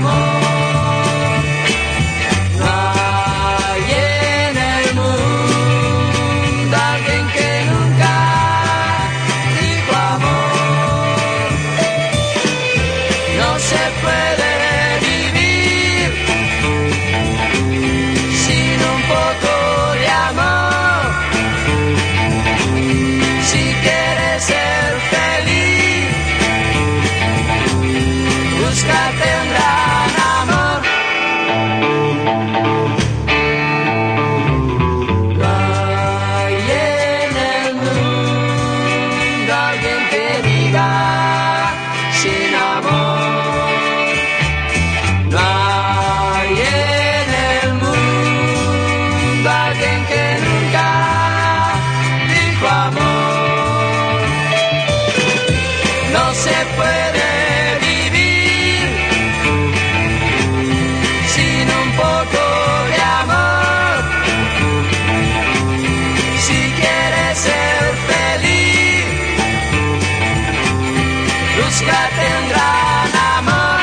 No hay en el mundo alguien que nunca dijo amor, no se puede. alguien que diga. pesca tendrán amor.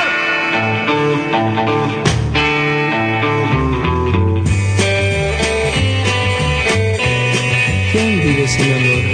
¿Quién vive sin amor?